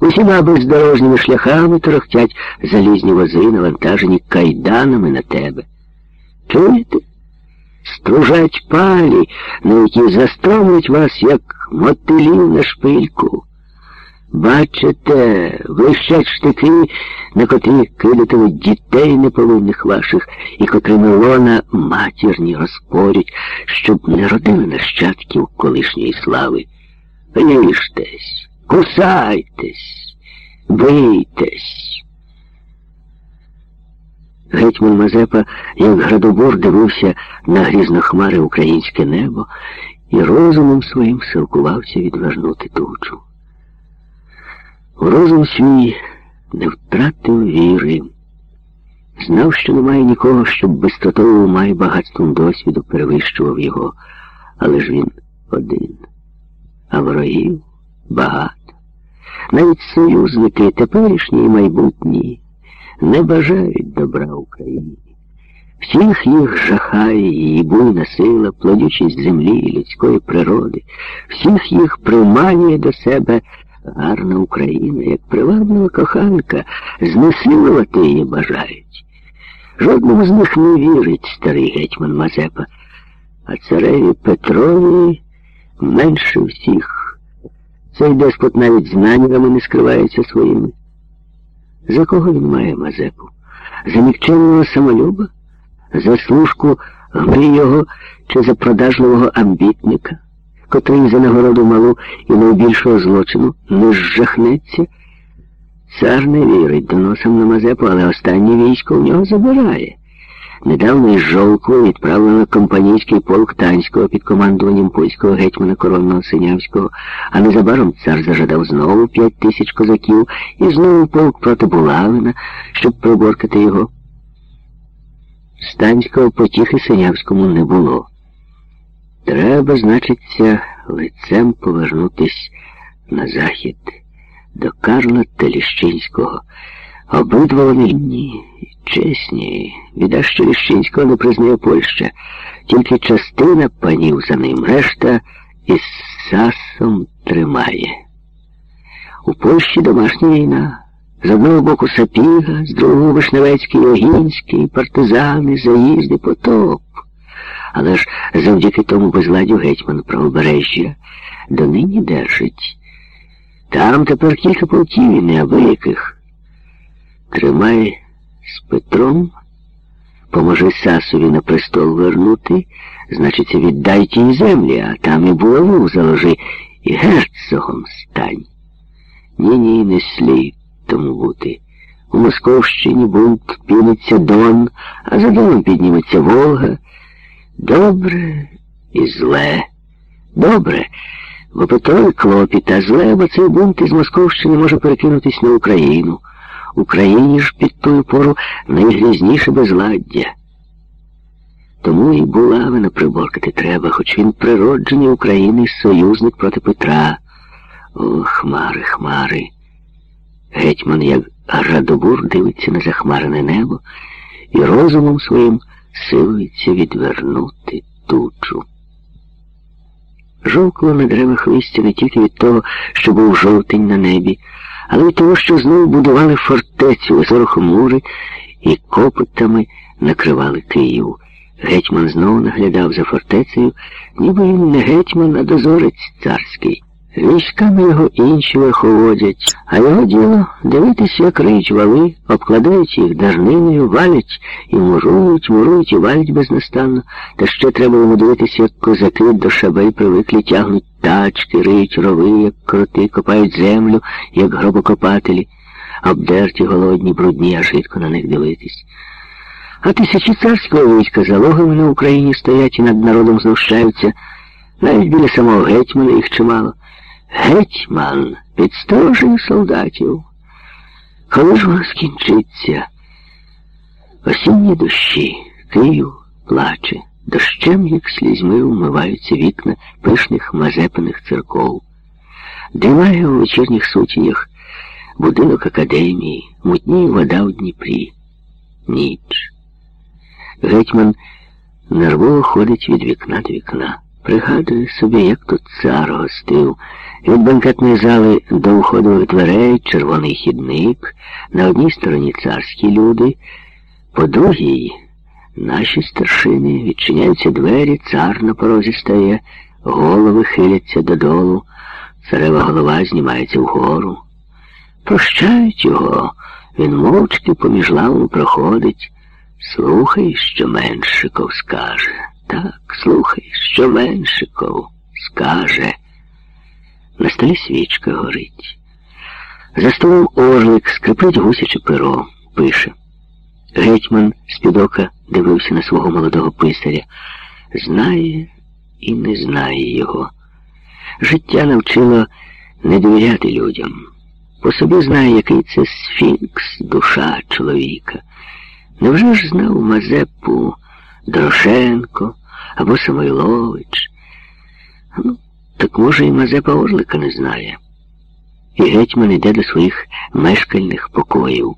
Усіма бездорожніми шляхами торохтять залізні вози, навантажені кайданами на тебе. Чуєте? Стружать палі, на які застромлять вас, як мотилів на шпильку. Бачите, вищать штики, на котрі кидатимуть дітей неповинних ваших, і котрими лона матірні розпорять, щоб не родили нащадків колишньої слави. Ріжтесь, кусайтесь, бийтесь. Гетьман Мазепа, як градобор, дивився на грізнохмаре українське небо і розумом своїм силкувався відвернути тучу. Розум свій не втратив віри. Знав, що немає нікого, щоб безстотовий ума і багатством досвіду перевищував його, але ж він один. А ворогів багато. Навіть союзники теперішні і майбутні не бажають добра Україні. Всіх їх жахає її буйна сила, плодючість землі і людської природи, всіх їх приманює до себе гарна Україна, як приваблива коханка, знесилувати її бажають. Жодному з них не вірить старий гетьман Мазепа, а цареві Петрові менше всіх. Цей деспот навіть з намірами не скривається своїми. За кого він має Мазепу? За нікчемного самолюба? За служку гмрійого чи за продажливого амбітника? котрий за нагороду малу і найбільшого злочину не зжахнеться. Цар не вірить доносам на Мазепу, але останнє військо в нього забирає. Недавно із Жовку відправлено компанійський полк Танського під командуванням польського гетьмана коронного Синявського, а незабаром цар зажадав знову п'ять тисяч козаків і знову полк проти Булавина, щоб приборкати його. Станського потіхи Синявському не було. Треба, значиться, лицем повернутись на захід до Карла Теліщинського. Обидва вони ні, чесні. Біда, що Ліщинського не признає Польща. Тільки частина панів за ним, решта із сасом тримає. У Польщі домашня війна. З одного боку Сапіга, з другого Вишневецький, Огінський, партизани, заїзди, потоп. Але ж завдяки тому безладю гетьман правобережжя донині держить. Там тепер кілька полків і неабияких. Тримай з Петром, поможи Сасові на престол вернути, значиться, віддай тій землі, а там і булаву заложи, і герцогом стань. Ні-ні, не слід тому бути. У Московщині бунт піниться Дон, а за Доном підніметься Волга. Добре і зле. Добре, бо Петро клопіт, а зле, бо цей бунт із Московщини може перекинутись на Україну. Україні ж під тою пору найгрізніше безладдя. Тому і Булавина приборкати треба, хоч він природжений України союзник проти Петра. О, хмари, хмари. Гетьман, як Радобур, дивиться на захмарене небо і розумом своїм силується відвернути тучу. Жовкло на деревах листя не тільки від того, що був жовтень на небі, але й того, що знову будували фортецю високо мури і копотами накривали Київ. Гетьман знову наглядав за фортецею, ніби він не гетьман, а дозорець царський. Військами його інші верховодять, а його діло дивитись, як риють вали, обкладають їх дарниною, валять і мурують, мурують і валять безнастанно. Та ще треба йому дивитися, як козаки до шабель привиклі тягнуть тачки, риють рови, як кроти, копають землю, як гробокопателі, обдерті, голодні, брудні, аж гидко на них дивитись. А тисячі царського війська залогами на Україні стоять і над народом знущаються. Навіть біля самого гетьмана їх чимало. Гетьман підсторожує солдатів. Коли ж воно скінчиться? Осінні дощі, Київ плаче, дощем, як слізьми, вмиваються вікна пишних мазепаних церков. Димає у вечірніх сутінях будинок академії, мутніє вода у Дніпрі. Ніч. Гетьман нервово ходить від вікна до вікна. Пригадую собі, як тут цар гостив. Від банкетної зали до входових дверей червоний хідник, на одній стороні царські люди, по другій наші старшини відчиняються двері, цар на порозі стає, голови хиляться додолу, царева голова знімається вгору. Прощають його, він мовчки поміж лавами проходить. Слухай, що Меншиков скаже. Так, слухай, що Меншиков скаже. На столі свічка горить. За столом орлик скрипить гусяче перо, пише. Гетьман з-під ока дивився на свого молодого писаря. Знає і не знає його. Життя навчило не довіряти людям. По собі знає, який це сфінкс, душа чоловіка. Невже ж знав Мазепу Дорошенко або Самойлович? Ну, так може і Мазепа Орлика не знає. І гетьман іде до своїх мешкальних покоїв.